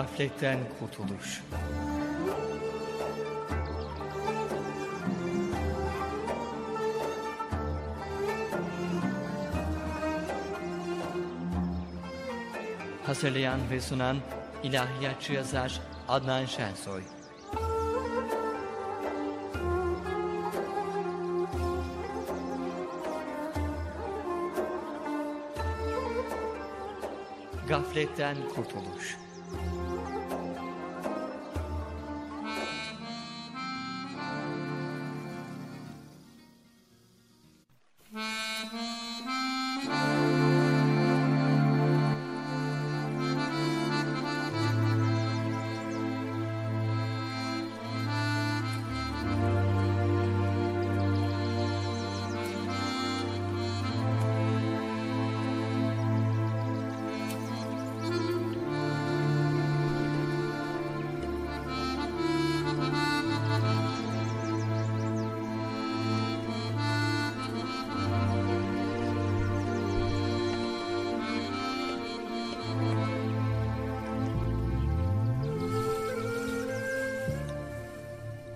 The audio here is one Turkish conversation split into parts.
Gafletten kurtuluş. Hazırlayan ve sunan ilahiyatçı yazar Adnan Şensoy. Gafletten kurtuluş.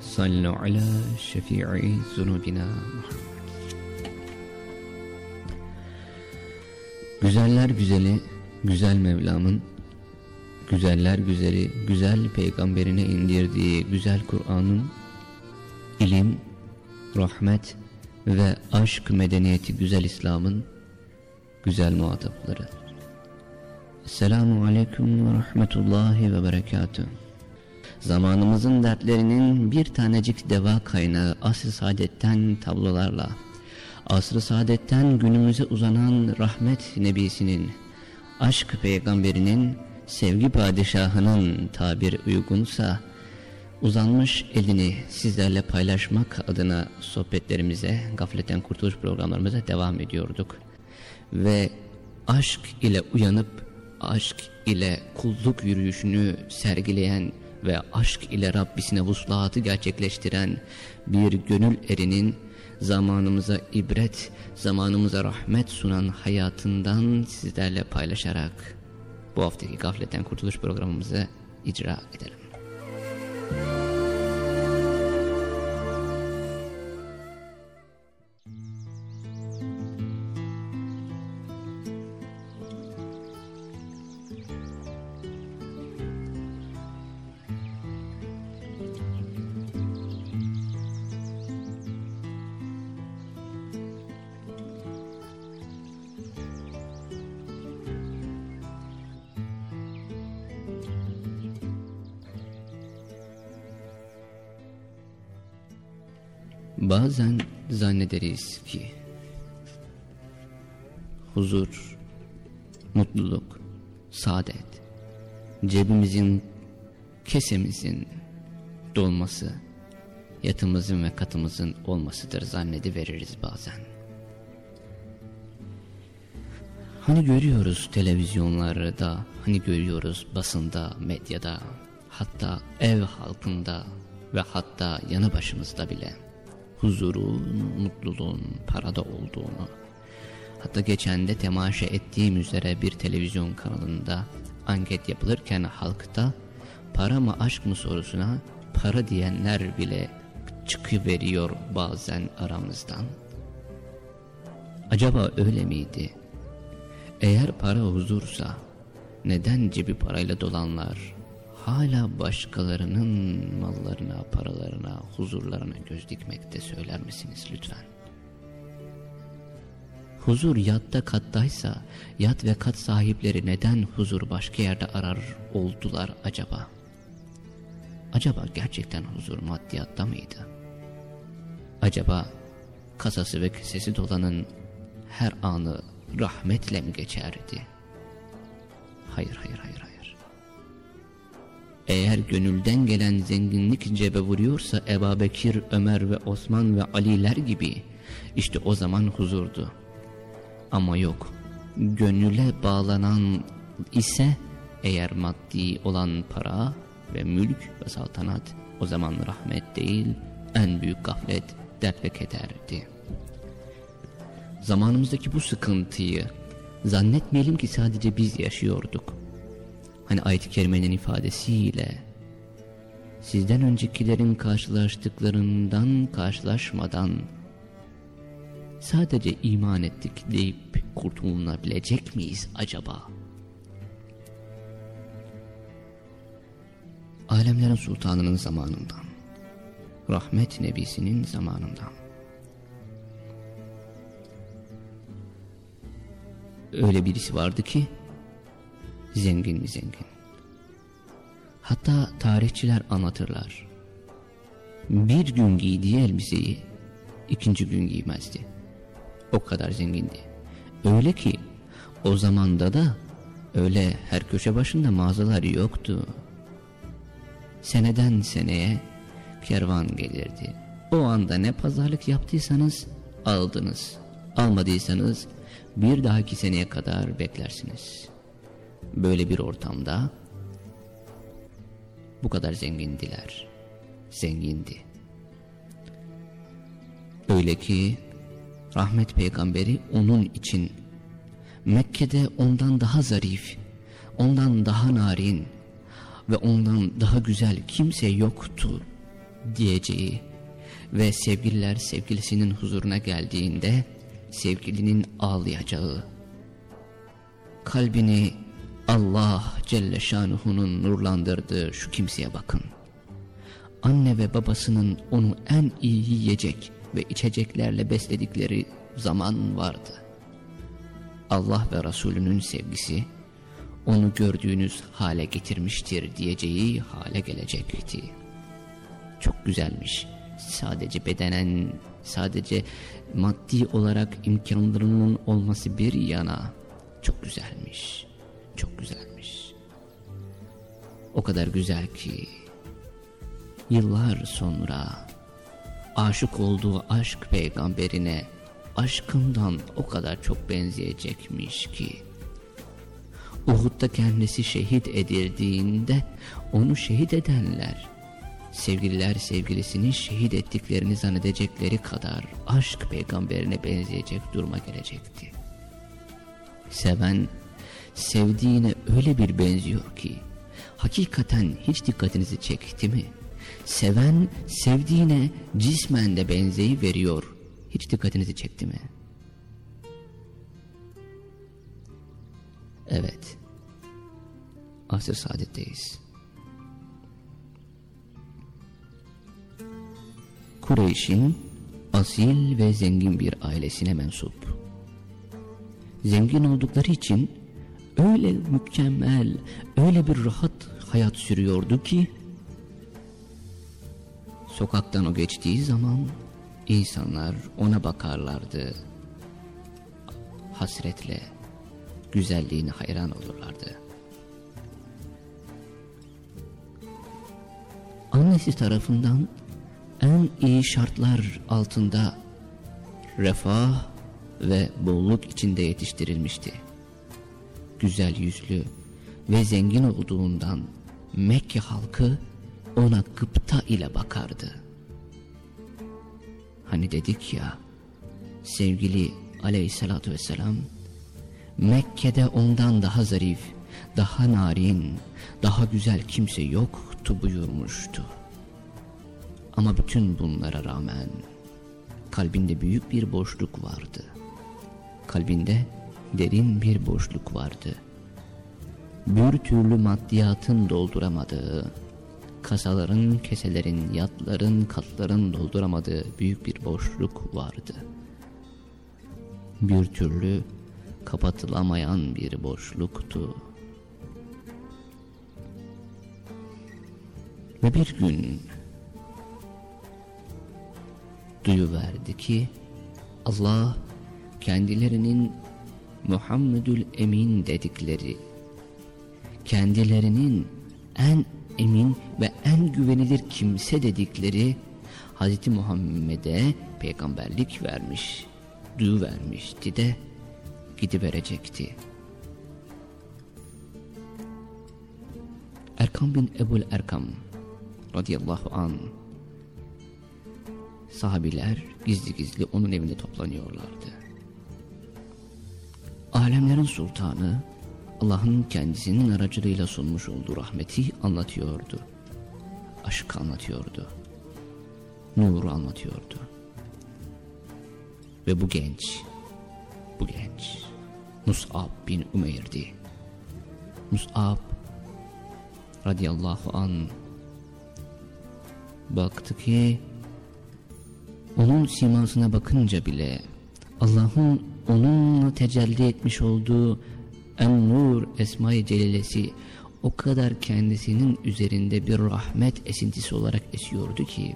صلوا على شفيع ذنوبنا Muhammed. Güzeller güzeli, güzel Mevlam'ın, güzeller güzeli, güzel peygamberine indirdiği güzel Kur'an'ın, ilim, rahmet ve aşk medeniyeti güzel İslam'ın güzel muhatapları. Esselamu Aleyküm ve Rahmetullahi ve Berekatuhu. Zamanımızın dertlerinin bir tanecik deva kaynağı asr-ı saadetten tablolarla, asr-ı saadetten günümüze uzanan rahmet nebisinin, aşk peygamberinin, sevgi padişahının tabir uygunsa, uzanmış elini sizlerle paylaşmak adına sohbetlerimize, gafletten kurtuluş programlarımıza devam ediyorduk. Ve aşk ile uyanıp, aşk ile kulluk yürüyüşünü sergileyen ve aşk ile Rabbisine vuslatı gerçekleştiren bir gönül erinin zamanımıza ibret, zamanımıza rahmet sunan hayatından sizlerle paylaşarak bu haftaki gafletten kurtuluş programımızı icra edelim. Bazen huzur, mutluluk, saadet, cebimizin, kesemizin dolması, yatımızın ve katımızın olmasıdır zannediveririz bazen. Hani görüyoruz televizyonlarda, hani görüyoruz basında, medyada, hatta ev halkında ve hatta yanı başımızda bile huzurun, mutluluğun parada olduğunu, hatta geçen de temaşa ettiğim üzere bir televizyon kanalında anket yapılırken halkta para mı aşk mı sorusuna para diyenler bile çıkıveriyor bazen aramızdan. Acaba öyle miydi? Eğer para huzursa neden cebi parayla dolanlar hala başkalarının mallarına, paralarına, huzurlarına göz dikmekte söyler misiniz lütfen? Huzur yatta kattaysa yat ve kat sahipleri neden huzur başka yerde arar oldular acaba? Acaba gerçekten huzur maddiyatta mıydı? Acaba kasası ve kesesi dolanın her anı rahmetle mi geçerdi? Hayır, hayır, hayır, hayır. Eğer gönülden gelen zenginlik cebe vuruyorsa Ebu Bekir, Ömer ve Osman ve Aliler gibi işte o zaman huzurdu. Ama yok, gönüle bağlanan ise eğer maddi olan para ve mülk ve saltanat o zaman rahmet değil en büyük gaflet dert ve kederdi. Zamanımızdaki bu sıkıntıyı zannetmeyelim ki sadece biz yaşıyorduk. Hani ayet-i kerimenin ifadesiyle sizden öncekilerin karşılaştıklarından karşılaşmadan sadece iman ettik deyip kurtulunabilecek miyiz acaba? Alemlerin sultanının zamanından, rahmet nebisinin zamanından. Öyle birisi vardı ki, zengin mi zengin. Hatta tarihçiler anlatırlar. Bir gün giydiği elbiseyi ikinci gün giymezdi. O kadar zengindi. Öyle ki o zamanda da öyle her köşe başında mağazalar yoktu. Seneden seneye kervan gelirdi. O anda ne pazarlık yaptıysanız aldınız. Almadıysanız bir dahaki seneye kadar beklersiniz. Böyle bir ortamda bu kadar zengindiler. Zengindi. Öyle ki rahmet peygamberi onun için Mekke'de ondan daha zarif, ondan daha narin ve ondan daha güzel kimse yoktu diyeceği ve sevgililer sevgilisinin huzuruna geldiğinde sevgilinin ağlayacağı, kalbini Allah Celle Şanuhu'nun nurlandırdığı şu kimseye bakın. Anne ve babasının onu en iyi yiyecek ve içeceklerle besledikleri zaman vardı. Allah ve Resulünün sevgisi onu gördüğünüz hale getirmiştir diyeceği hale gelecekti. Çok güzelmiş. Sadece bedenen, sadece maddi olarak imkanlarının olması bir yana çok güzelmiş. Çok güzelmiş. O kadar güzel ki yıllar sonra aşık olduğu aşk peygamberine aşkından o kadar çok benzeyecekmiş ki Uhud'da kendisi şehit edildiğinde onu şehit edenler sevgililer sevgilisini şehit ettiklerini zannedecekleri kadar aşk peygamberine benzeyecek duruma gelecekti. Seven sevdiğine öyle bir benziyor ki hakikaten hiç dikkatinizi çekti mi? Seven sevdiğine cismen de benzeyi veriyor. Hiç dikkatinizi çekti mi? Evet. Asr-ı Saadet'teyiz. Kureyş'in asil ve zengin bir ailesine mensup. Zengin oldukları için öyle mükemmel, öyle bir rahat hayat sürüyordu ki sokaktan o geçtiği zaman insanlar ona bakarlardı. Hasretle güzelliğine hayran olurlardı. Annesi tarafından en iyi şartlar altında refah ve bolluk içinde yetiştirilmişti. Güzel yüzlü ve zengin olduğundan Mekke halkı ona gıpta ile bakardı. Hani dedik ya sevgili aleyhissalatü vesselam Mekke'de ondan daha zarif, daha narin, daha güzel kimse yoktu buyurmuştu. Ama bütün bunlara rağmen kalbinde büyük bir boşluk vardı. Kalbinde derin bir boşluk vardı. Bir türlü maddiyatın dolduramadığı, kasaların, keselerin, yatların, katların dolduramadığı büyük bir boşluk vardı. Bir türlü kapatılamayan bir boşluktu. Ve bir gün duyuverdi ki Allah kendilerinin Muhammedül Emin dedikleri kendilerinin en emin ve en güvenilir kimse dedikleri Hz. Muhammed'e peygamberlik vermiş, duyu vermişti de gidiverecekti. Erkam bin Ebul Erkam radıyallahu an sahabiler gizli gizli onun evinde toplanıyorlardı. Alemlerin sultanı Allah'ın kendisinin aracılığıyla sunmuş olduğu rahmeti anlatıyordu. Aşkı anlatıyordu. Nuru anlatıyordu. Ve bu genç, bu genç Mus'ab bin Umeyr'di. Mus'ab radıyallahu an baktı ki onun simasına bakınca bile Allah'ın onunla tecelli etmiş olduğu En-Nur Esma-i Celilesi o kadar kendisinin üzerinde bir rahmet esintisi olarak esiyordu ki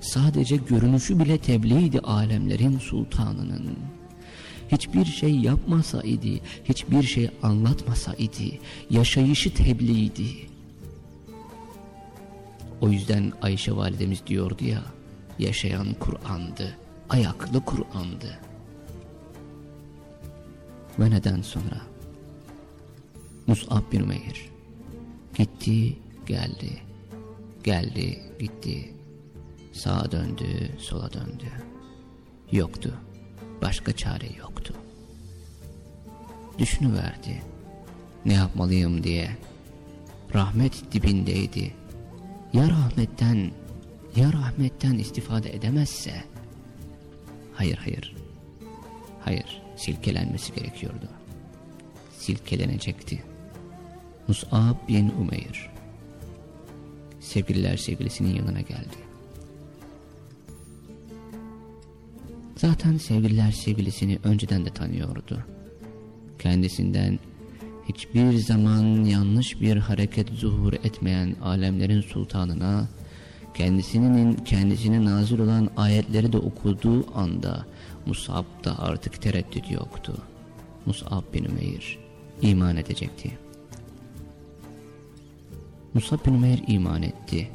sadece görünüşü bile tebliğdi alemlerin sultanının. Hiçbir şey yapmasaydı, hiçbir şey anlatmasaydı, yaşayışı tebliğdi. O yüzden Ayşe validemiz diyordu ya, yaşayan Kur'an'dı, ayaklı Kur'an'dı. Ve neden sonra? Mus'ab bin Umeyr gitti geldi, geldi gitti, sağa döndü sola döndü. Yoktu, başka çare yoktu. Düşünüverdi, ne yapmalıyım diye. Rahmet dibindeydi. Ya rahmetten, ya rahmetten istifade edemezse? Hayır hayır, hayır silkelenmesi gerekiyordu. Silkelenecekti. Mus'ab bin Umeyr sevgililer sevgilisinin yanına geldi. Zaten sevgililer sevgilisini önceden de tanıyordu. Kendisinden hiçbir zaman yanlış bir hareket zuhur etmeyen alemlerin sultanına kendisinin kendisine nazil olan ayetleri de okuduğu anda Musab'da artık tereddüt yoktu. Musab bin Ümeyr iman edecekti. Musab bin Ümeyr iman etti.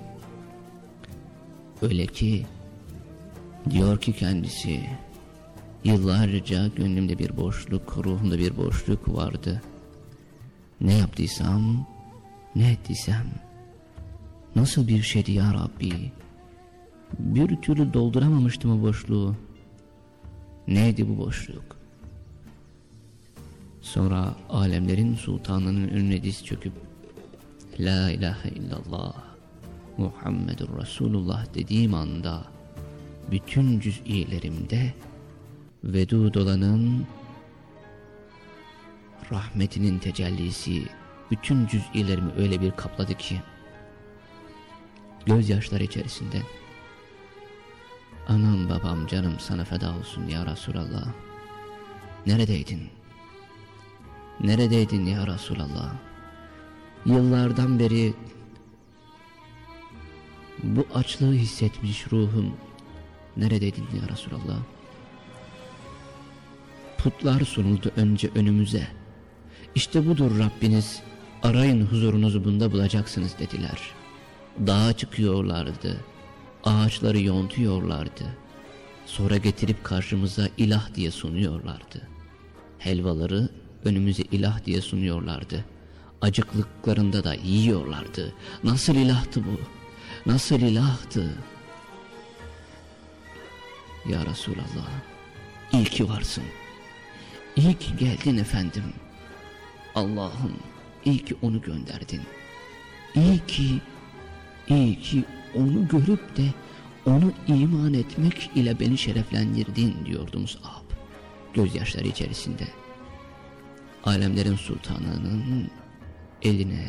Öyle ki diyor ki kendisi yıllarca gönlümde bir boşluk, ruhumda bir boşluk vardı. Ne yaptıysam, ne ettiysem nasıl bir şeydi ya Rabbi? Bir türlü dolduramamıştım o boşluğu. Neydi bu boşluk? Sonra alemlerin sultanının önüne diz çöküp La ilahe illallah Muhammedur Resulullah dediğim anda bütün cüz'ilerimde vedud olanın rahmetinin tecellisi bütün cüz'ilerimi öyle bir kapladı ki gözyaşlar içerisinde anam babam canım sana feda olsun ya Resulallah. Neredeydin? Neredeydin ya Resulallah yıllardan beri bu açlığı hissetmiş ruhum. Neredeydin ya Resulallah? Putlar sunuldu önce önümüze. İşte budur Rabbiniz. Arayın huzurunuzu bunda bulacaksınız dediler. Dağa çıkıyorlardı. Ağaçları yontuyorlardı. Sonra getirip karşımıza ilah diye sunuyorlardı. Helvaları önümüze ilah diye sunuyorlardı acıklıklarında da yiyorlardı. Nasıl ilahtı bu? Nasıl ilahtı? Ya Resulallah iyi varsın. İyi ki geldin efendim. Allah'ım iyi ki onu gönderdin. İyi ki iyi ki onu görüp de onu iman etmek ile beni şereflendirdin diyordu Mus'ab gözyaşları içerisinde. Alemlerin sultanının eline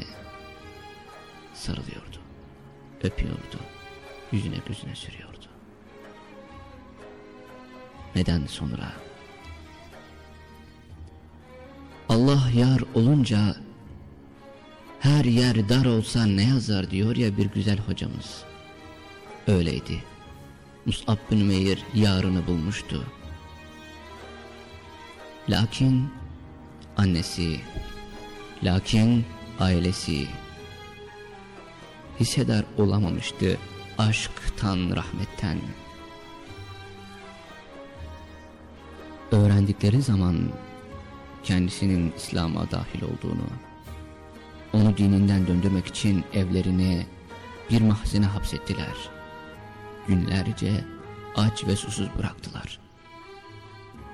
sarılıyordu öpüyordu yüzüne gözüne sürüyordu neden sonra Allah yar olunca her yer dar olsa ne yazar diyor ya bir güzel hocamız. Öyleydi. Mus'ab bin Meyr yarını bulmuştu. Lakin annesi, lakin ailesi hissedar olamamıştı aşktan, rahmetten. Öğrendikleri zaman kendisinin İslam'a dahil olduğunu, onu dininden döndürmek için evlerine bir mahzene hapsettiler. Günlerce aç ve susuz bıraktılar.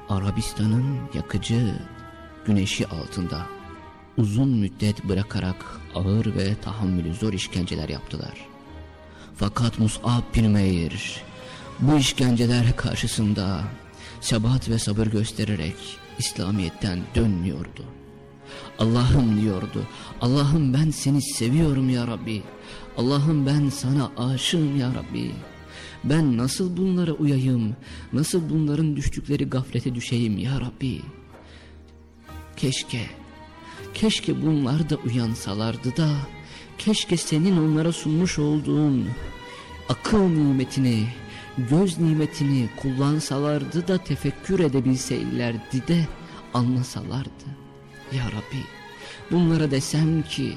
Arabistan'ın yakıcı güneşi altında uzun müddet bırakarak ağır ve tahammülü zor işkenceler yaptılar. Fakat Mus'ab bin Meyr bu işkenceler karşısında sebat ve sabır göstererek İslamiyet'ten dönmüyordu. Allah'ım diyordu. Allah'ım ben seni seviyorum ya Rabbi. Allah'ım ben sana aşığım ya Rabbi. Ben nasıl bunlara uyayım? Nasıl bunların düştükleri gaflete düşeyim ya Rabbi? Keşke, keşke bunlar da uyansalardı da, keşke senin onlara sunmuş olduğun akıl nimetini, göz nimetini kullansalardı da tefekkür edebilseylerdi de anlasalardı. Ya Rabbi bunlara desem ki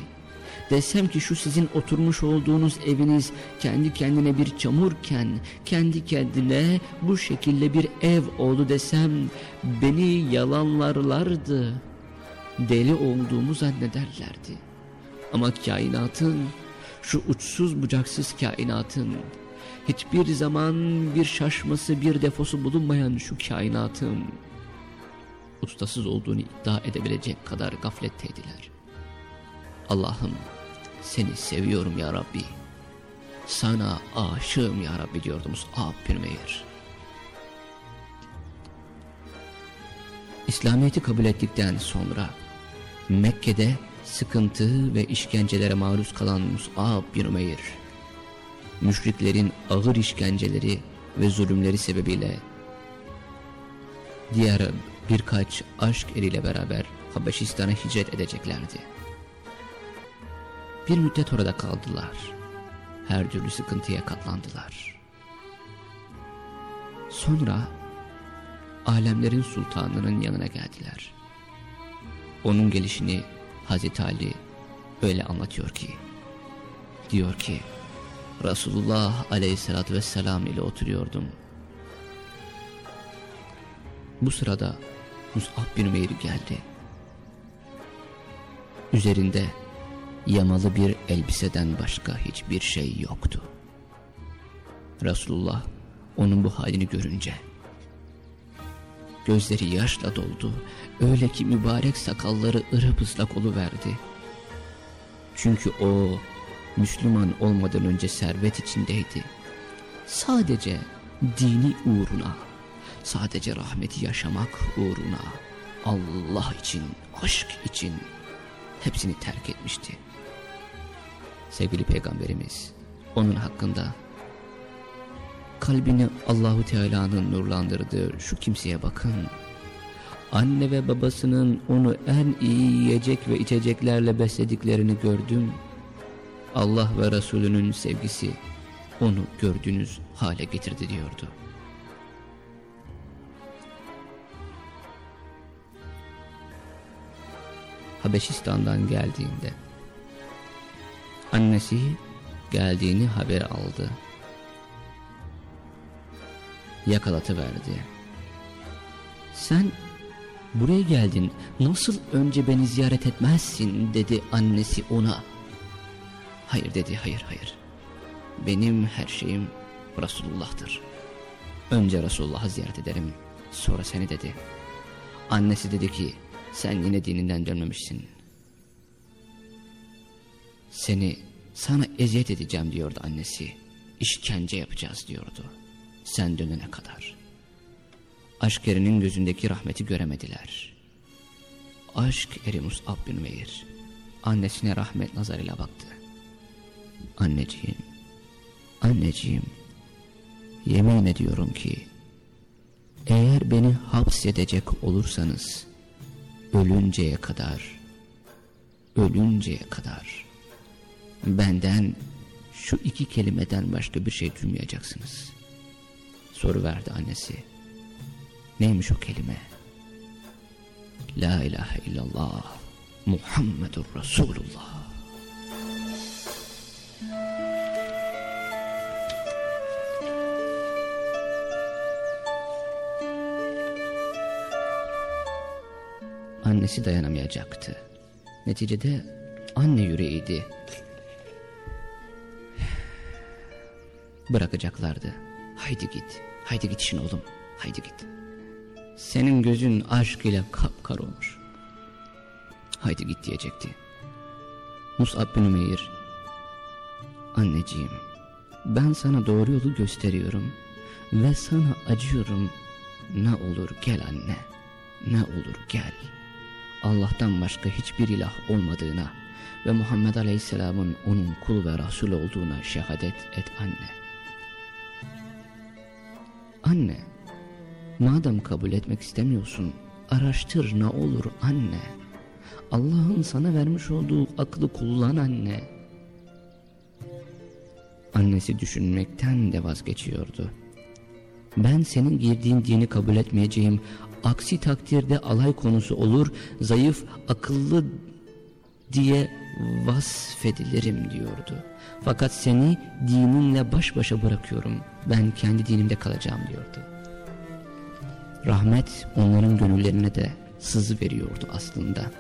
desem ki şu sizin oturmuş olduğunuz eviniz kendi kendine bir çamurken kendi kendine bu şekilde bir ev oldu desem beni yalanlarlardı deli olduğumu zannederlerdi ama kainatın şu uçsuz bucaksız kainatın hiçbir zaman bir şaşması bir defosu bulunmayan şu kainatın ustasız olduğunu iddia edebilecek kadar gafletteydiler. Allah'ım seni seviyorum ya Rabbi. Sana aşığım ya Rabbi diyordu Mus'ab bin Meyr. İslamiyet'i kabul ettikten sonra Mekke'de sıkıntı ve işkencelere maruz kalan Mus'ab bin Umeyr, müşriklerin ağır işkenceleri ve zulümleri sebebiyle diğer birkaç aşk eriyle beraber Habeşistan'a hicret edeceklerdi. Bir müddet orada kaldılar. Her türlü sıkıntıya katlandılar. Sonra alemlerin sultanının yanına geldiler. Onun gelişini Hazreti Ali öyle anlatıyor ki, diyor ki, Resulullah aleyhissalatü vesselam ile oturuyordum. Bu sırada Mus'ab bin Umeyr geldi. Üzerinde yamalı bir elbiseden başka hiçbir şey yoktu. Resulullah onun bu halini görünce gözleri yaşla doldu. Öyle ki mübarek sakalları ırıp ıslak oluverdi. Çünkü o Müslüman olmadan önce servet içindeydi. Sadece dini uğruna, sadece rahmeti yaşamak uğruna, Allah için, aşk için hepsini terk etmişti. Sevgili Peygamberimiz onun hakkında kalbini Allahu Teala'nın nurlandırdığı şu kimseye bakın. Anne ve babasının onu en iyi yiyecek ve içeceklerle beslediklerini gördüm. Allah ve Resulünün sevgisi onu gördüğünüz hale getirdi diyordu. Habeşistan'dan geldiğinde annesi geldiğini haber aldı. Yakalatıverdi. Sen buraya geldin nasıl önce beni ziyaret etmezsin dedi annesi ona. Hayır dedi hayır hayır. Benim her şeyim Resulullah'tır. Önce Resulullah'ı ziyaret ederim sonra seni dedi. Annesi dedi ki sen yine dininden dönmemişsin. Seni sana eziyet edeceğim diyordu annesi. İşkence yapacağız diyordu. Sen dönene kadar. Aşk erinin gözündeki rahmeti göremediler. Aşk eri Mus'ab bin Meyr. Annesine rahmet nazarıyla baktı. Anneciğim, anneciğim, yemin ediyorum ki, eğer beni hapsedecek olursanız, ölünceye kadar, ölünceye kadar, benden şu iki kelimeden başka bir şey duymayacaksınız. Soru verdi annesi. Neymiş o kelime? La ilahe illallah Muhammedur Resulullah. Annesi dayanamayacaktı. Neticede anne yüreğiydi. Bırakacaklardı. Haydi git, haydi git işin oğlum, haydi git. Senin gözün aşk ile kapkar olmuş. Haydi git diyecekti. Mus'ab bin Ümeyr, anneciğim ben sana doğru yolu gösteriyorum ve sana acıyorum. Ne olur gel anne, ne olur gel. Allah'tan başka hiçbir ilah olmadığına ve Muhammed Aleyhisselam'ın onun kul ve Resul olduğuna şehadet et anne. Anne, madem kabul etmek istemiyorsun, araştır ne olur anne. Allah'ın sana vermiş olduğu aklı kullan anne. Annesi düşünmekten de vazgeçiyordu. Ben senin girdiğin dini kabul etmeyeceğim. Aksi takdirde alay konusu olur, zayıf, akıllı diye vasfedilirim diyordu. Fakat seni dininle baş başa bırakıyorum. Ben kendi dinimde kalacağım diyordu. Rahmet onların gönüllerine de sızı veriyordu aslında.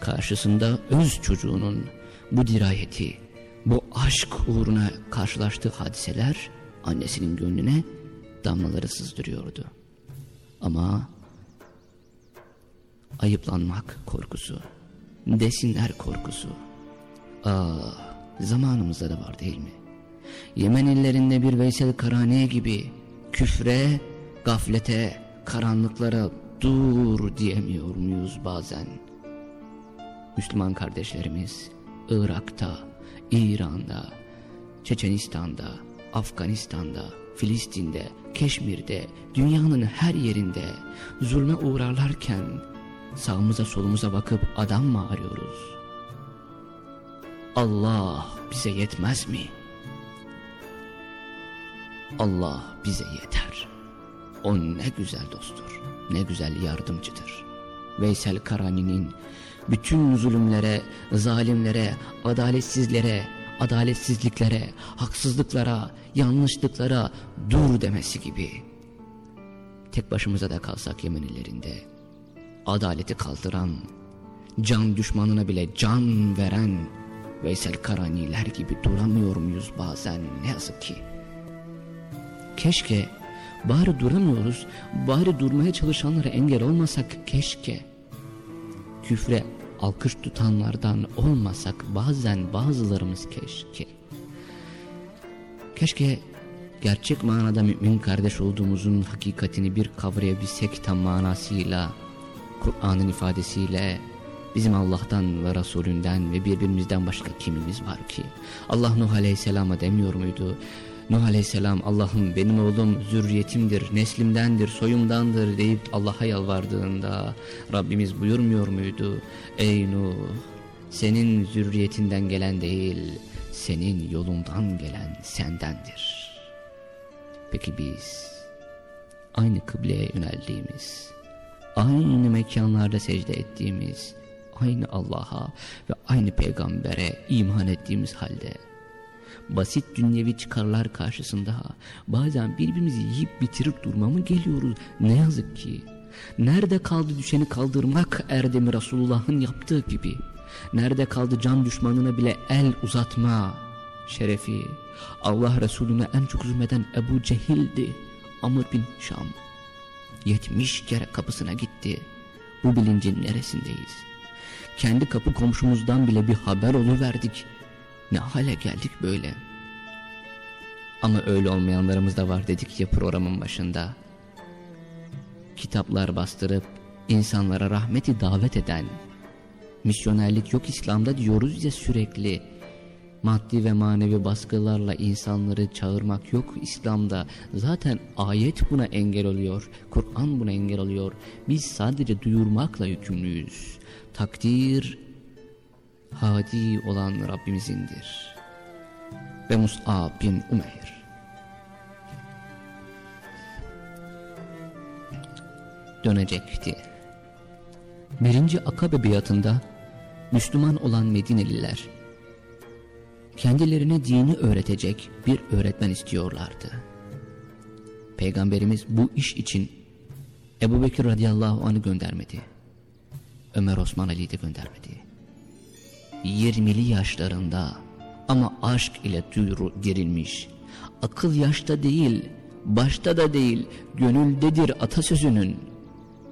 Karşısında öz çocuğunun bu dirayeti, bu aşk uğruna karşılaştığı hadiseler annesinin gönlüne damlaları sızdırıyordu. Ama ayıplanmak korkusu, desinler korkusu. Ah, zamanımızda da var değil mi? Yemen illerinde bir Veysel Karaniye gibi küfre, gaflete, karanlıklara dur diyemiyor muyuz bazen? Müslüman kardeşlerimiz Irak'ta, İran'da, Çeçenistan'da, Afganistan'da, Filistin'de, Keşmir'de, dünyanın her yerinde zulme uğrarlarken sağımıza solumuza bakıp adam mı arıyoruz? Allah bize yetmez mi? Allah bize yeter. O ne güzel dosttur, ne güzel yardımcıdır. Veysel Karani'nin bütün zulümlere, zalimlere, adaletsizlere, adaletsizliklere, haksızlıklara, yanlışlıklara dur demesi gibi. Tek başımıza da kalsak Yemenilerinde, adaleti kaldıran, can düşmanına bile can veren Veysel Karaniler gibi duramıyor muyuz bazen ne yazık ki. Keşke bari duramıyoruz, bari durmaya çalışanlara engel olmasak keşke. Küfre alkış tutanlardan olmasak bazen bazılarımız keşke. Keşke gerçek manada mümin kardeş olduğumuzun hakikatini bir kavrayabilsek tam manasıyla, Kur'an'ın ifadesiyle, bizim Allah'tan ve Resulünden ve birbirimizden başka kimimiz var ki? Allah Nuh Aleyhisselam'a demiyor muydu? Nuh Aleyhisselam Allah'ım benim oğlum zürriyetimdir, neslimdendir, soyumdandır deyip Allah'a yalvardığında Rabbimiz buyurmuyor muydu? Ey Nuh senin zürriyetinden gelen değil, senin yolundan gelen sendendir. Peki biz aynı kıbleye yöneldiğimiz, aynı mekanlarda secde ettiğimiz, aynı Allah'a ve aynı peygambere iman ettiğimiz halde basit dünyevi çıkarlar karşısında bazen birbirimizi yiyip bitirip durma mı geliyoruz ne yazık ki. Nerede kaldı düşeni kaldırmak erdemi Resulullah'ın yaptığı gibi. Nerede kaldı can düşmanına bile el uzatma şerefi. Allah Resulüne en çok zulmeden Ebu Cehil'di. Amr bin Şam. Yetmiş kere kapısına gitti. Bu bilincin neresindeyiz? Kendi kapı komşumuzdan bile bir haber verdik. Ne hale geldik böyle. Ama öyle olmayanlarımız da var dedik ya programın başında. Kitaplar bastırıp insanlara rahmeti davet eden, misyonerlik yok İslam'da diyoruz ya sürekli. Maddi ve manevi baskılarla insanları çağırmak yok İslam'da. Zaten ayet buna engel oluyor. Kur'an buna engel oluyor. Biz sadece duyurmakla yükümlüyüz. Takdir hadi olan Rabbimizindir. Ve Mus'ab bin Umeyr. Dönecekti. Birinci Akabe biatında Müslüman olan Medineliler kendilerine dini öğretecek bir öğretmen istiyorlardı. Peygamberimiz bu iş için Ebu Bekir radıyallahu anh'ı göndermedi. Ömer Osman Ali'yi de göndermedi. 20'li yaşlarında ama aşk ile duyuru girilmiş. Akıl yaşta değil, başta da değil, gönüldedir atasözünün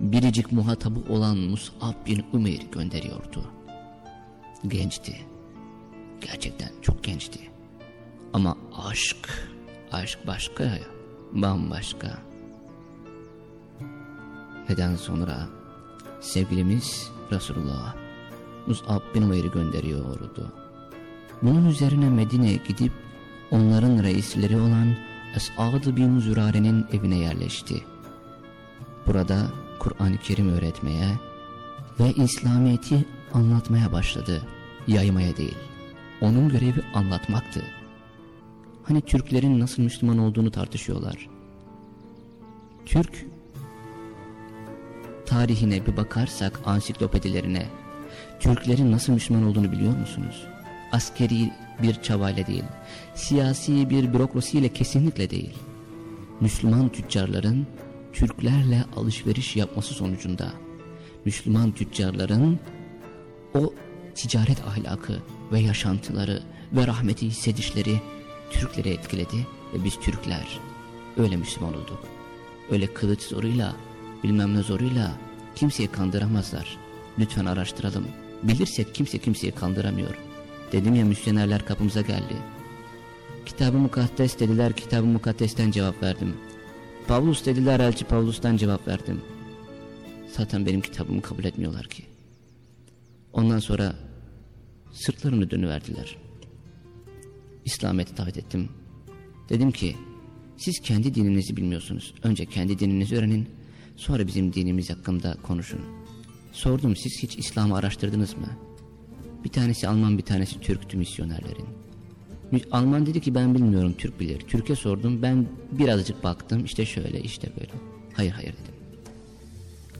biricik muhatabı olan Mus'ab bin Umeyr gönderiyordu. Gençti. Gerçekten çok gençti. Ama aşk, aşk başka ya, bambaşka. Neden sonra sevgilimiz Resulullah Mus'ab bin Umeyr'i gönderiyordu. Bunun üzerine Medine'ye gidip onların reisleri olan Esad bin Zürare'nin evine yerleşti. Burada Kur'an-ı Kerim öğretmeye ve İslamiyet'i anlatmaya başladı. Yaymaya değil. Onun görevi anlatmaktı. Hani Türklerin nasıl Müslüman olduğunu tartışıyorlar. Türk tarihine bir bakarsak ansiklopedilerine Türklerin nasıl Müslüman olduğunu biliyor musunuz? Askeri bir çabayla değil, siyasi bir bürokrasiyle kesinlikle değil. Müslüman tüccarların Türklerle alışveriş yapması sonucunda Müslüman tüccarların o ticaret ahlakı ve yaşantıları ve rahmeti hissedişleri Türkleri etkiledi ve biz Türkler öyle Müslüman olduk. Öyle kılıç zoruyla bilmem ne zoruyla kimseyi kandıramazlar. Lütfen araştıralım. Bilirsek kimse kimseyi kandıramıyor. Dedim ya misyonerler kapımıza geldi. Kitabı mukaddes dediler kitabı mukaddesten cevap verdim. Pavlus dediler elçi Pavlus'tan cevap verdim. Zaten benim kitabımı kabul etmiyorlar ki. Ondan sonra sırtlarını dönüverdiler. İslamiyet'e davet ettim. Dedim ki siz kendi dininizi bilmiyorsunuz. Önce kendi dininizi öğrenin. Sonra bizim dinimiz hakkında konuşun. Sordum siz hiç İslam'ı araştırdınız mı? Bir tanesi Alman bir tanesi Türktü misyonerlerin. Alman dedi ki ben bilmiyorum Türk bilir. Türkiye sordum ben birazcık baktım işte şöyle işte böyle. Hayır hayır dedim.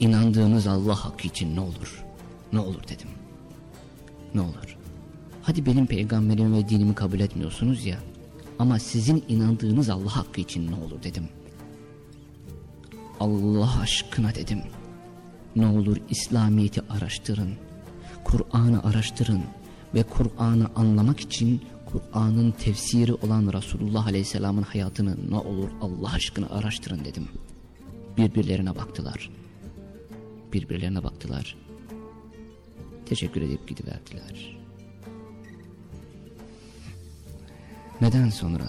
İnandığınız Allah hakkı için ne olur? Ne olur dedim. Ne olur? Hadi benim peygamberimi ve dinimi kabul etmiyorsunuz ya. Ama sizin inandığınız Allah hakkı için ne olur dedim. Allah aşkına dedim. Ne olur İslamiyet'i araştırın. Kur'an'ı araştırın. Ve Kur'an'ı anlamak için Kur'an'ın tefsiri olan Resulullah Aleyhisselam'ın hayatını ne olur Allah aşkına araştırın dedim. Birbirlerine baktılar. Birbirlerine baktılar. Teşekkür edip gidiverdiler. Neden sonra?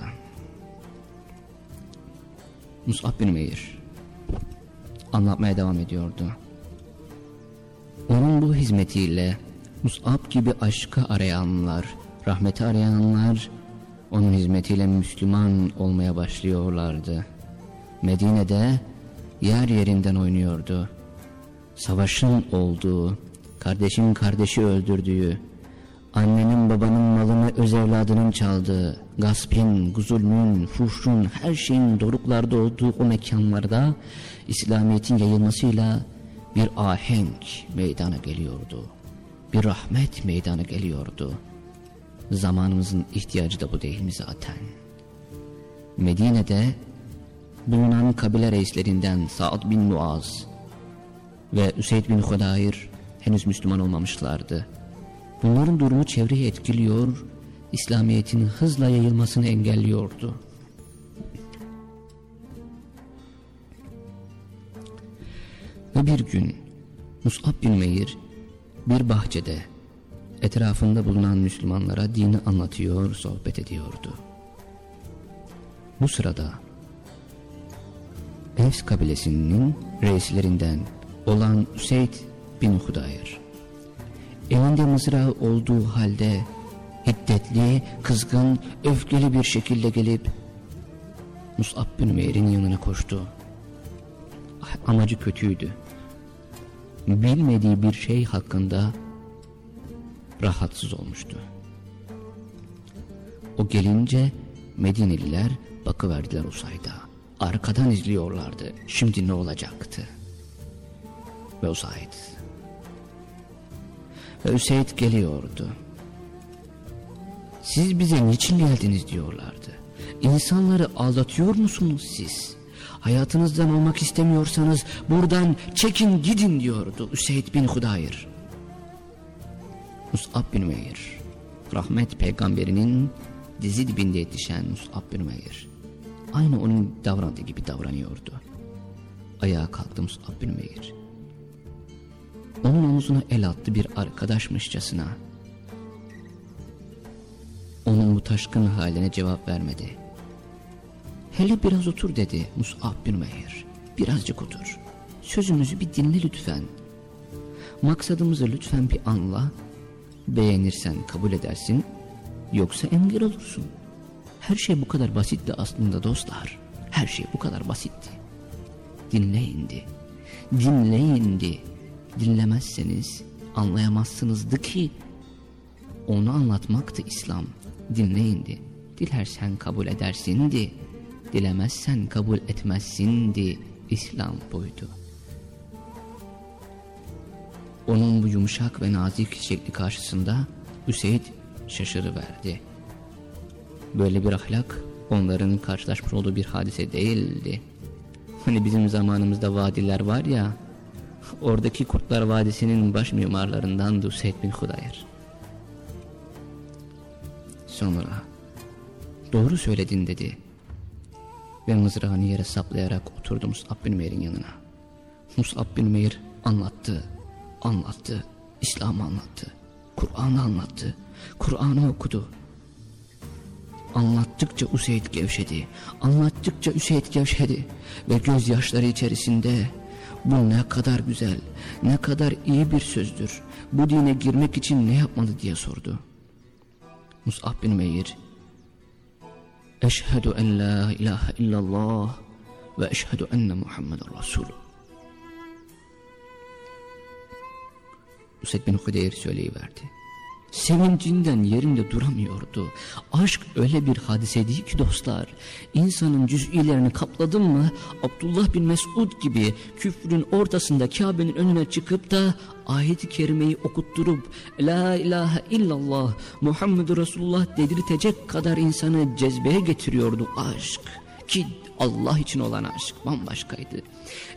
Mus'ab bin Meyir anlatmaya devam ediyordu. Onun bu hizmetiyle Mus'ab gibi aşkı arayanlar, rahmeti arayanlar onun hizmetiyle Müslüman olmaya başlıyorlardı. Medine'de yer yerinden oynuyordu. Savaşın olduğu, kardeşin kardeşi öldürdüğü, annenin babanın malını öz evladının çaldığı, gaspin, zulmün, fuhşun, her şeyin doruklarda olduğu o mekanlarda İslamiyet'in yayılmasıyla bir ahenk meydana geliyordu. Bir rahmet meydana geliyordu. Zamanımızın ihtiyacı da bu değil mi zaten? Medine'de bulunan kabile reislerinden Sa'd bin Muaz ve Üseyd bin Hudayr henüz Müslüman olmamışlardı. Bunların durumu çevreyi etkiliyor, İslamiyet'in hızla yayılmasını engelliyordu. Ve bir gün Mus'ab bin Meyir bir bahçede etrafında bulunan Müslümanlara dini anlatıyor, sohbet ediyordu. Bu sırada Evs kabilesinin reislerinden olan Üseyd bin Hudayr elinde mızrağı olduğu halde hiddetli, kızgın, öfkeli bir şekilde gelip Mus'ab bin Ümeyr'in yanına koştu. Amacı kötüydü. Bilmediği bir şey hakkında rahatsız olmuştu. O gelince Medineliler bakıverdiler Usayd'a. Arkadan izliyorlardı. Şimdi ne olacaktı? Ve Usayd Üseyd geliyordu. Siz bize niçin geldiniz diyorlardı. İnsanları aldatıyor musunuz siz? Hayatınızdan olmak istemiyorsanız buradan çekin gidin diyordu Üseyd bin Hudayr. Mus'ab bin Meyr, rahmet peygamberinin dizi dibinde yetişen Mus'ab bin Meyr. Aynı onun davrandığı gibi davranıyordu. Ayağa kalktı Mus'ab bin Meyr. Onun omuzuna el attı bir arkadaşmışçasına. Onun bu taşkın haline cevap vermedi. Hele biraz otur dedi Mus'ab bin Meyr. Birazcık otur. Sözümüzü bir dinle lütfen. Maksadımızı lütfen bir anla. Beğenirsen kabul edersin. Yoksa engel olursun. Her şey bu kadar basitti aslında dostlar. Her şey bu kadar basitti. Dinleyindi. Dinleyindi. Dinlemezseniz anlayamazsınızdı ki onu anlatmaktı İslam. Dinleyindi. Dilersen kabul edersindi. Dilemezsen kabul etmezsindi. İslam buydu. Onun bu yumuşak ve nazik şekli karşısında Hüseyin şaşırıverdi. Böyle bir ahlak onların karşılaşmış olduğu bir hadise değildi. Hani bizim zamanımızda vadiler var ya, oradaki Kurtlar Vadisi'nin baş mimarlarından Hüseyin bin Hudayr. Sonra, doğru söyledin dedi. Ve mızrağını yere saplayarak oturdu Mus'ab bin Meyr'in yanına. Mus'ab bin Meyr anlattı, anlattı, İslam'ı anlattı, Kur'an'ı anlattı, Kur'an'ı okudu. Anlattıkça Üseyd gevşedi, anlattıkça Üseyd gevşedi ve gözyaşları içerisinde bu ne kadar güzel, ne kadar iyi bir sözdür, bu dine girmek için ne yapmalı diye sordu. Mus'ab bin Meyr Eşhedü en la ilahe illallah ve eşhedü enne Muhammeden Resulü. Üsed bin Hudeyr söyleyiverdi. Sevincinden yerinde duramıyordu. Aşk öyle bir hadise ki dostlar. İnsanın cüz'ilerini kapladın mı Abdullah bin Mesud gibi küfrün ortasında Kabe'nin önüne çıkıp da ayet-i kerimeyi okutturup La ilahe illallah Muhammed Resulullah dedirtecek kadar insanı cezbeye getiriyordu aşk. Ki Allah için olan aşk bambaşkaydı.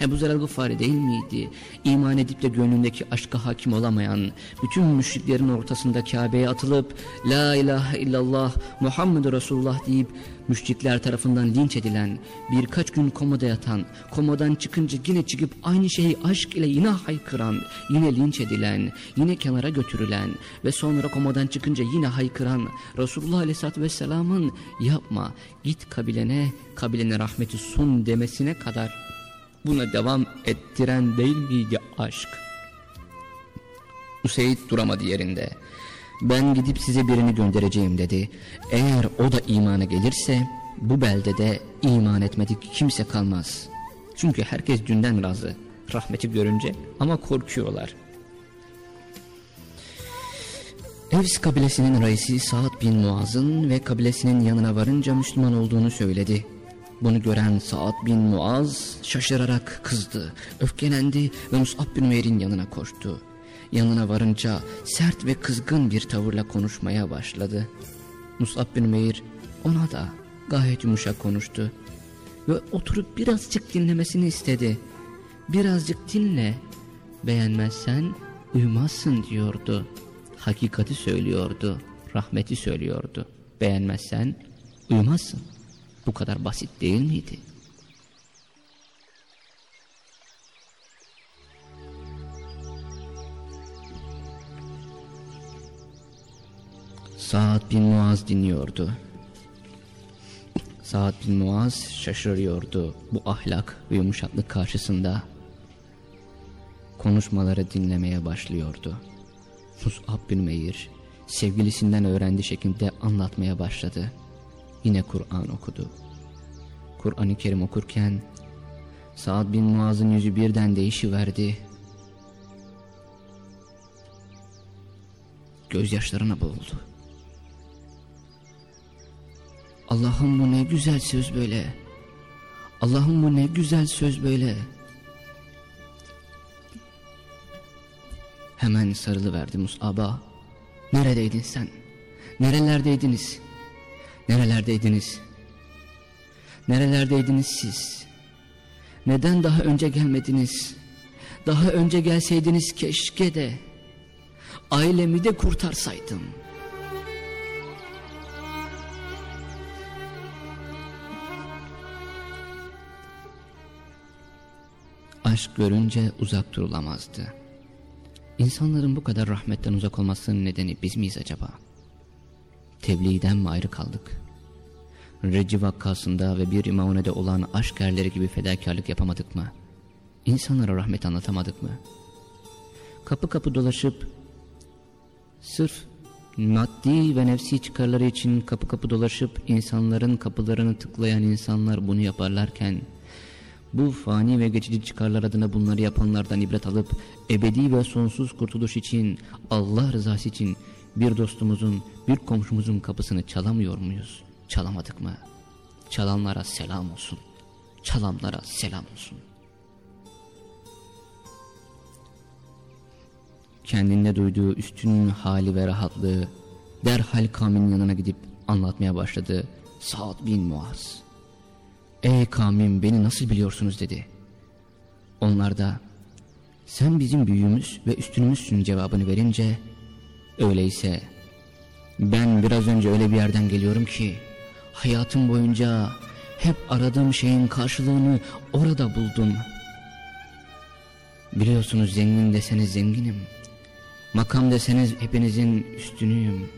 Ebu Zer el-Gıffari değil miydi? İman edip de gönlündeki aşka hakim olamayan, bütün müşriklerin ortasında Kabe'ye atılıp La ilahe illallah Muhammed Resulullah deyip müşrikler tarafından linç edilen, birkaç gün komada yatan, komadan çıkınca yine çıkıp aynı şeyi aşk ile yine haykıran, yine linç edilen, yine kenara götürülen ve sonra komadan çıkınca yine haykıran Resulullah Aleyhisselatü Vesselam'ın yapma, git kabilene, kabilene rahmeti sun demesine kadar buna devam ettiren değil miydi aşk? Useyd duramadı yerinde. Ben gidip size birini göndereceğim dedi. Eğer o da imana gelirse bu beldede iman etmedik kimse kalmaz. Çünkü herkes dünden razı rahmeti görünce ama korkuyorlar. Evs kabilesinin reisi Sa'd bin Muaz'ın ve kabilesinin yanına varınca Müslüman olduğunu söyledi. Bunu gören Sa'd bin Muaz şaşırarak kızdı, öfkelendi ve Mus'ab bin Umeyr'in yanına koştu. Yanına varınca sert ve kızgın bir tavırla konuşmaya başladı. Mus'ab bin Umeyr ona da gayet yumuşak konuştu ve oturup birazcık dinlemesini istedi. Birazcık dinle, beğenmezsen uymazsın diyordu. Hakikati söylüyordu, rahmeti söylüyordu. Beğenmezsen uymazsın. Bu kadar basit değil miydi? Saad bin Muaz dinliyordu. Saad bin Muaz şaşırıyordu bu ahlak ve yumuşaklık karşısında. Konuşmaları dinlemeye başlıyordu. Mus'ab bin Meyir sevgilisinden öğrendiği şekilde anlatmaya başladı yine Kur'an okudu. Kur'an-ı Kerim okurken Sa'd bin Muaz'ın yüzü birden değişiverdi. Gözyaşlarına boğuldu. Allah'ım bu ne güzel söz böyle. Allah'ım bu ne güzel söz böyle. Hemen sarılıverdi Mus'ab'a. Neredeydin sen? Nerelerdeydiniz? Nerelerdeydiniz? Nerelerdeydiniz siz? Neden daha önce gelmediniz? Daha önce gelseydiniz keşke de. Ailemi de kurtarsaydım. Aşk görünce uzak durulamazdı. İnsanların bu kadar rahmetten uzak olmasının nedeni biz miyiz acaba? Tebliğden mi ayrı kaldık? Recci vakkasında ve bir imamunede olan aşk erleri gibi fedakarlık yapamadık mı? İnsanlara rahmet anlatamadık mı? Kapı kapı dolaşıp sırf maddi ve nefsi çıkarları için kapı kapı dolaşıp insanların kapılarını tıklayan insanlar bunu yaparlarken bu fani ve geçici çıkarlar adına bunları yapanlardan ibret alıp ebedi ve sonsuz kurtuluş için Allah rızası için bir dostumuzun bir komşumuzun kapısını çalamıyor muyuz? Çalamadık mı? Çalanlara selam olsun. Çalanlara selam olsun. Kendinde duyduğu üstün hali ve rahatlığı derhal kavmin yanına gidip anlatmaya başladı. Sa'd bin Muaz. Ey kavmim beni nasıl biliyorsunuz dedi. Onlar da sen bizim büyüğümüz ve üstünümüzsün cevabını verince öyleyse ben biraz önce öyle bir yerden geliyorum ki hayatım boyunca hep aradığım şeyin karşılığını orada buldum. Biliyorsunuz zengin deseniz zenginim. Makam deseniz hepinizin üstünüyüm.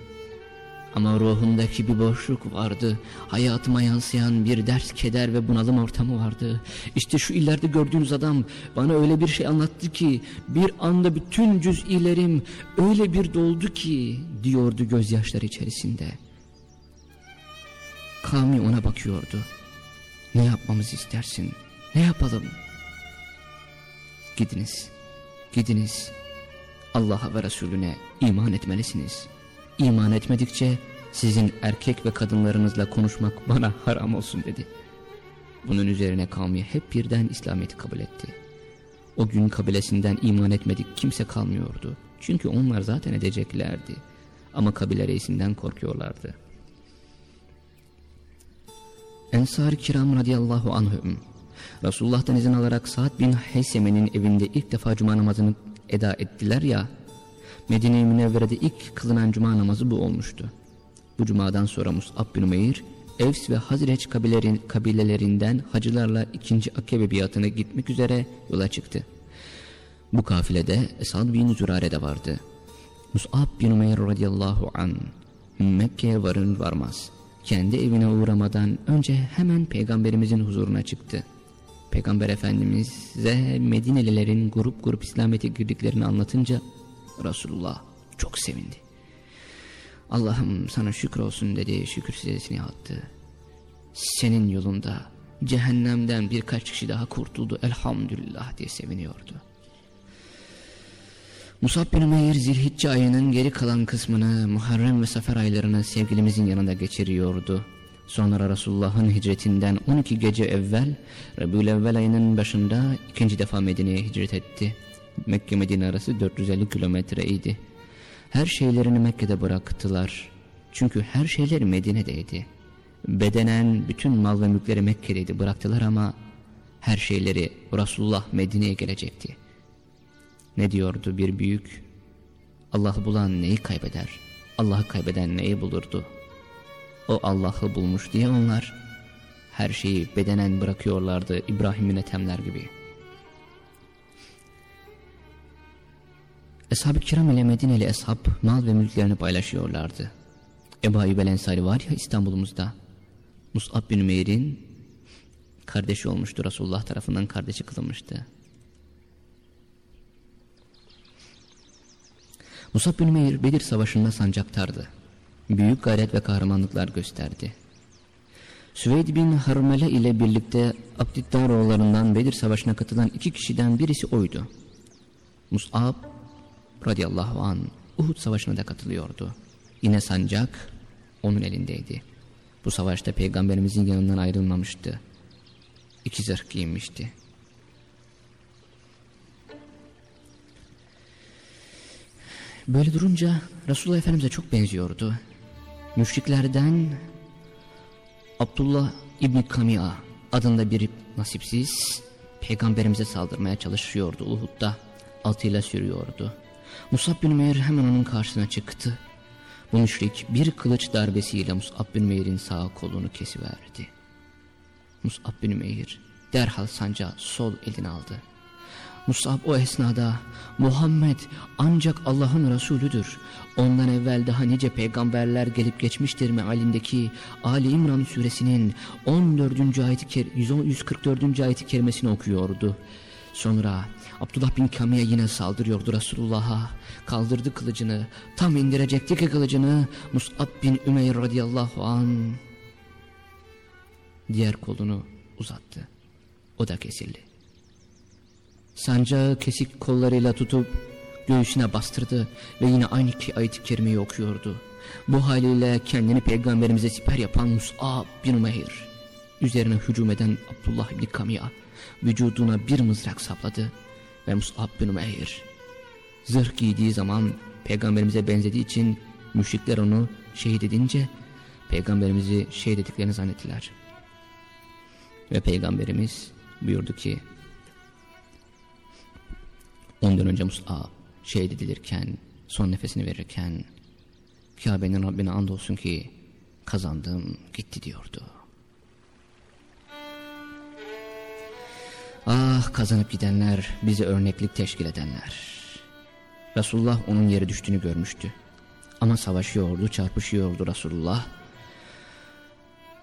Ama ruhundaki bir boşluk vardı. Hayatıma yansıyan bir ders, keder ve bunalım ortamı vardı. İşte şu ileride gördüğünüz adam bana öyle bir şey anlattı ki bir anda bütün cüz'ilerim öyle bir doldu ki diyordu gözyaşları içerisinde. Kami ona bakıyordu. Ne yapmamızı istersin? Ne yapalım? Gidiniz, gidiniz. Allah'a ve Resulüne iman etmelisiniz.'' İman etmedikçe sizin erkek ve kadınlarınızla konuşmak bana haram olsun dedi. Bunun üzerine kavmi hep birden İslamiyet'i kabul etti. O gün kabilesinden iman etmedik kimse kalmıyordu. Çünkü onlar zaten edeceklerdi. Ama kabile reisinden korkuyorlardı. Ensar-ı kiram radiyallahu anhüm Resulullah'tan izin alarak Sa'd bin Heyseme'nin evinde ilk defa cuma namazını eda ettiler ya Medine-i Münevvere'de ilk kılınan cuma namazı bu olmuştu. Bu cumadan sonra Mus'ab bin Umeyr, Evs ve Hazreç kabilelerinden hacılarla ikinci Akebe biatına gitmek üzere yola çıktı. Bu kafilede Esad bin Zürare de vardı. Mus'ab bin Umeyr radıyallahu an Mekke'ye varın varmaz. Kendi evine uğramadan önce hemen peygamberimizin huzuruna çıktı. Peygamber Efendimiz'e Medinelilerin grup grup İslamiyet'e girdiklerini anlatınca Resulullah çok sevindi. Allah'ım sana şükür olsun dedi şükür secdesine attı. Senin yolunda cehennemden birkaç kişi daha kurtuldu elhamdülillah diye seviniyordu. Musab bin Umeyr zilhicce ayının geri kalan kısmını Muharrem ve Safer aylarını sevgilimizin yanında geçiriyordu. Sonra Resulullah'ın hicretinden 12 gece evvel Rebül evvel ayının başında ikinci defa Medine'ye hicret etti. Mekke Medine arası 450 kilometreydi. Her şeylerini Mekke'de bıraktılar. Çünkü her şeyleri Medine'deydi. Bedenen bütün mal ve mülkleri Mekke'deydi bıraktılar ama her şeyleri Resulullah Medine'ye gelecekti. Ne diyordu bir büyük? Allah'ı bulan neyi kaybeder? Allah'ı kaybeden neyi bulurdu? O Allah'ı bulmuş diye onlar her şeyi bedenen bırakıyorlardı İbrahim'in etemler gibi.'' Eshab-ı kiram ile Medineli eshab mal ve mülklerini paylaşıyorlardı. Ebu Ayyub el Ensari var ya İstanbul'umuzda. Mus'ab bin Ümeyr'in kardeşi olmuştu. Resulullah tarafından kardeşi kılınmıştı. Musab bin Umeyr Bedir Savaşı'nda sancaktardı. Büyük gayret ve kahramanlıklar gösterdi. Süveyd bin Harmele ile birlikte Abdiddaroğullarından Bedir Savaşı'na katılan iki kişiden birisi oydu. Mus'ab radıyallahu an Uhud savaşına da katılıyordu. Yine sancak onun elindeydi. Bu savaşta peygamberimizin yanından ayrılmamıştı. İki zırh giyinmişti. Böyle durunca Resulullah Efendimiz'e çok benziyordu. Müşriklerden Abdullah İbni Kamia adında bir nasipsiz peygamberimize saldırmaya çalışıyordu Uhud'da. Altıyla sürüyordu. Musab bin Umeyr hemen onun karşısına çıktı. Bu müşrik bir kılıç darbesiyle Musab bin Umeyr'in sağ kolunu kesiverdi. Musab bin Umeyr derhal sancağı sol eline aldı. Musab o esnada Muhammed ancak Allah'ın Resulüdür. Ondan evvel daha nice peygamberler gelip geçmiştir mealindeki Ali İmran suresinin 14. ayeti 144. ayeti kerimesini okuyordu. Sonra Abdullah bin Kamiye yine saldırıyordu Resulullah'a. Kaldırdı kılıcını. Tam indirecekti ki kılıcını Mus'ab bin Ümeyr radıyallahu an diğer kolunu uzattı. O da kesildi. Sancağı kesik kollarıyla tutup göğsüne bastırdı ve yine aynı ki ayet-i kerimeyi okuyordu. Bu haliyle kendini peygamberimize siper yapan Mus'ab bin Umeyr, üzerine hücum eden Abdullah bin Kamiya, vücuduna bir mızrak sapladı ve Mus'ab bin Umeyr, zırh giydiği zaman peygamberimize benzediği için müşrikler onu şehit edince peygamberimizi şehit ediklerini zannettiler. Ve peygamberimiz buyurdu ki ondan önce Mus'ab şehit edilirken son nefesini verirken Kabe'nin Rabbine andolsun ki kazandım gitti diyordu. Ah kazanıp gidenler bize örneklik teşkil edenler. Resulullah onun yere düştüğünü görmüştü. Ama savaşıyordu, çarpışıyordu Resulullah.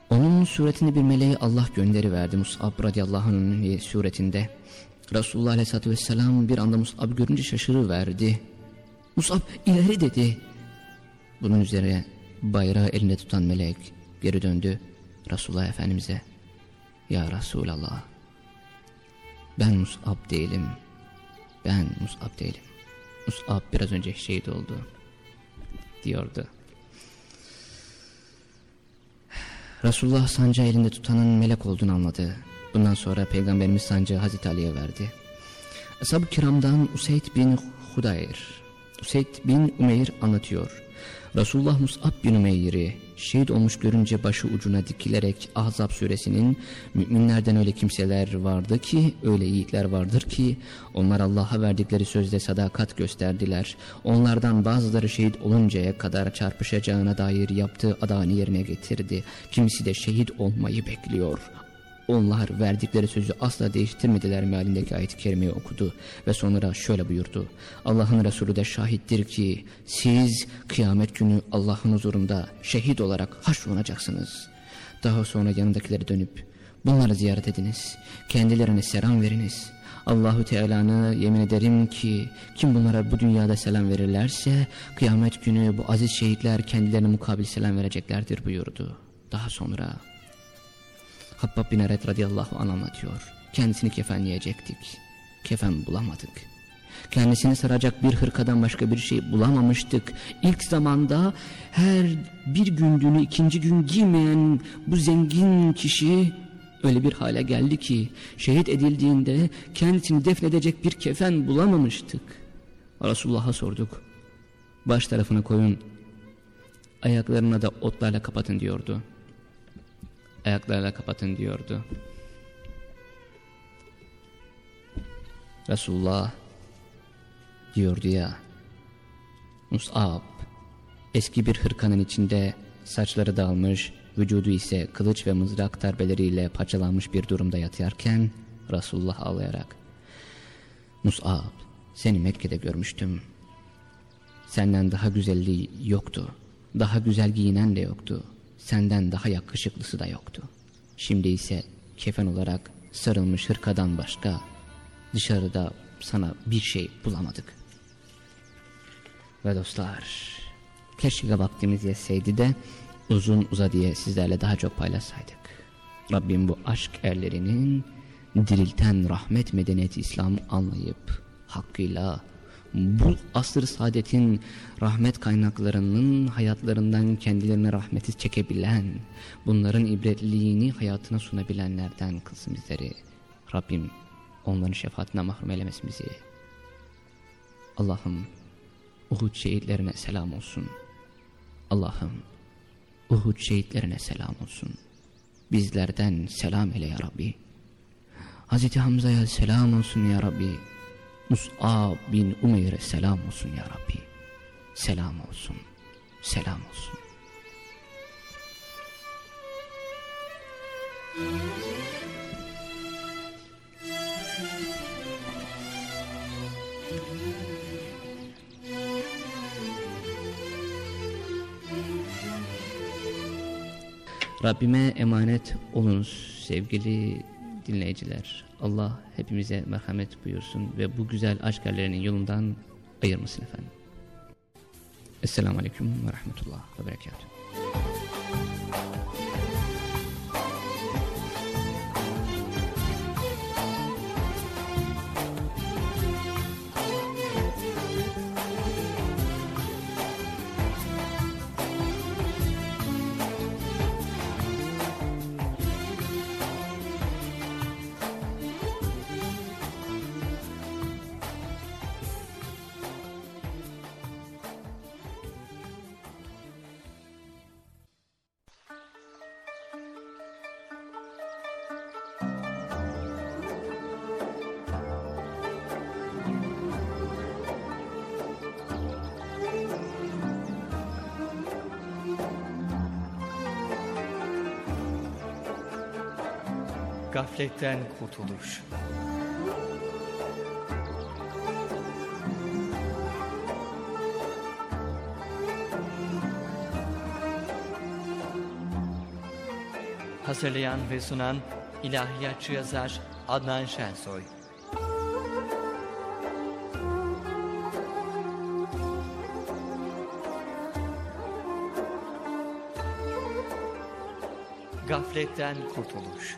Onun suretinde bir meleği Allah gönderi verdi Mus'ab radıyallahu anh'ın suretinde. Resulullah aleyhissalatü vesselam bir anda Mus'ab görünce şaşırıverdi. Mus'ab ileri dedi. Bunun üzerine bayrağı elinde tutan melek geri döndü Resulullah Efendimiz'e. Ya Resulallah ben Mus'ab değilim. Ben Mus'ab değilim. Mus'ab biraz önce şehit oldu diyordu. Resulullah sancağı elinde tutanın melek olduğunu anladı. Bundan sonra Peygamberimiz sancağı Hazreti Ali'ye verdi. Ashab-ı kiramdan Useyd bin Hudayr, Useyd bin Umeyr anlatıyor. Resulullah Mus'ab bin Umeyr'i şehit olmuş görünce başı ucuna dikilerek Ahzab suresinin müminlerden öyle kimseler vardı ki öyle yiğitler vardır ki onlar Allah'a verdikleri sözde sadakat gösterdiler. Onlardan bazıları şehit oluncaya kadar çarpışacağına dair yaptığı adağını yerine getirdi. Kimisi de şehit olmayı bekliyor. Onlar verdikleri sözü asla değiştirmediler mealindeki ayet-i kerimeyi okudu ve sonra şöyle buyurdu. Allah'ın Resulü de şahittir ki siz kıyamet günü Allah'ın huzurunda şehit olarak haşrolacaksınız. Daha sonra yanındakileri dönüp bunları ziyaret ediniz, kendilerine selam veriniz. Allahu Teala'na yemin ederim ki kim bunlara bu dünyada selam verirlerse kıyamet günü bu aziz şehitler kendilerine mukabil selam vereceklerdir buyurdu. Daha sonra Habbab bin Eret radıyallahu anh anlatıyor. Kendisini kefenleyecektik. Kefen bulamadık. Kendisini saracak bir hırkadan başka bir şey bulamamıştık. İlk zamanda her bir gündüğünü ikinci gün giymeyen bu zengin kişi öyle bir hale geldi ki şehit edildiğinde kendisini defnedecek bir kefen bulamamıştık. Resulullah'a sorduk. Baş tarafına koyun, ayaklarına da otlarla kapatın diyordu ayaklarla kapatın diyordu. Resulullah diyordu ya Mus'ab eski bir hırkanın içinde saçları dağılmış vücudu ise kılıç ve mızrak darbeleriyle parçalanmış bir durumda yatırken Resulullah ağlayarak Mus'ab seni Mekke'de görmüştüm senden daha güzelliği yoktu daha güzel giyinen de yoktu senden daha yakışıklısı da yoktu. Şimdi ise kefen olarak sarılmış hırkadan başka dışarıda sana bir şey bulamadık. Ve dostlar keşke vaktimiz yetseydi de uzun uza diye sizlerle daha çok paylaşsaydık. Rabbim bu aşk erlerinin dirilten rahmet medeniyeti İslam anlayıp hakkıyla bu asır saadetin rahmet kaynaklarının hayatlarından kendilerine rahmeti çekebilen, bunların ibretliğini hayatına sunabilenlerden kılsın bizleri. Rabbim onların şefaatine mahrum eylemesin bizi. Allah'ım Uhud şehitlerine selam olsun. Allah'ım Uhud şehitlerine selam olsun. Bizlerden selam ile ya Rabbi. Hazreti Hamza'ya selam olsun ya Rabbi. Mus'ab bin Umeyr'e selam olsun ya Rabbi. Selam olsun. Selam olsun. Rabbime emanet olunuz sevgili dinleyiciler. Allah hepimize merhamet buyursun ve bu güzel aşk erlerinin yolundan ayırmasın efendim. Esselamu Aleyküm ve Rahmetullah ve Berekatuhu. Gafletten kurtuluş. Hazırlayan ve sunan ilahiyatçı yazar Adnan Şensoy. Gafletten kurtuluş.